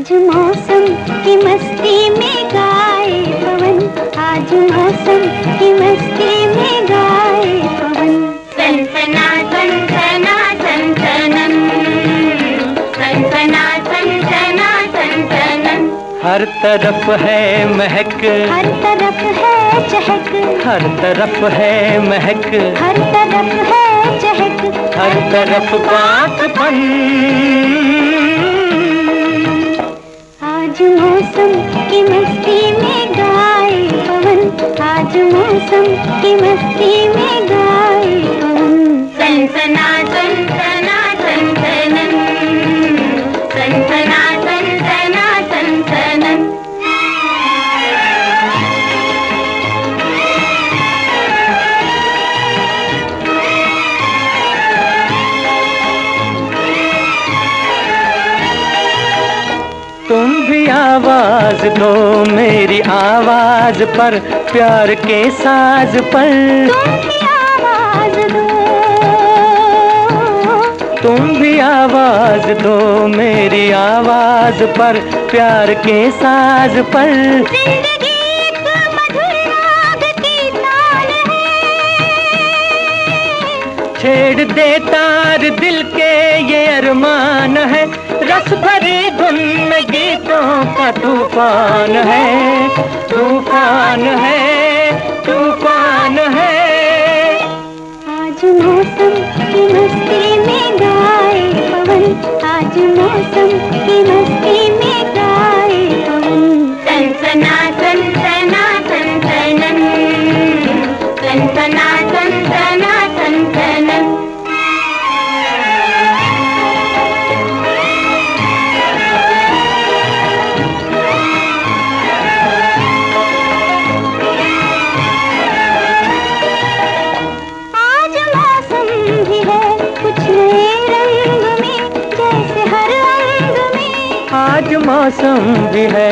आज मौसम की मस्ती में गाए पवन। आज मौसम की मस्ती में गाए पवन। सनसना सनसना सनसनन सनसना सनसना सनसनन हर तरफ़ है महक। हर तरफ़ है चहक। हर तरफ़ है महक। हर तरफ़ है चहक। हर तरफ़ बात बन। मौसम की मस्ती में गाए पवन। आज मौसम की मस्ती में गाए पवन। सनसना भी आवाज़ दो मेरी आवाज़ पर प्यार के साज पर। तुम भी आवाज़ दो। तुम भी आवाज़ दो मेरी आवाज़ पर प्यार के साज पर। ज़िंदगी एक मधुर राग की ताल है। छेड़ दे तार दिल के ये अरमान है। रस भरी धुन में गीतों का तूफ़ान है। तूफ़ान है तूफ़ान है। आज मौसम की मस्ती में गाए पवन। आज मौसम की मस्ती आज मौसम भी है।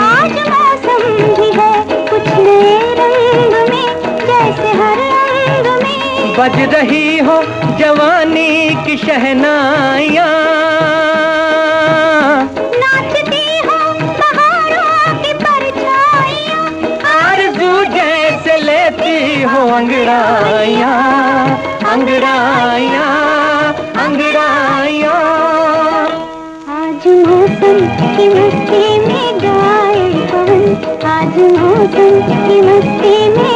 आज मौसम भी है। कुछ नए रंग में जैसे हर अंग में। बज रही हो जवानी की शहनाइयाँ। की मस्ती में गाए पवन। आज मौसम की मस्ती में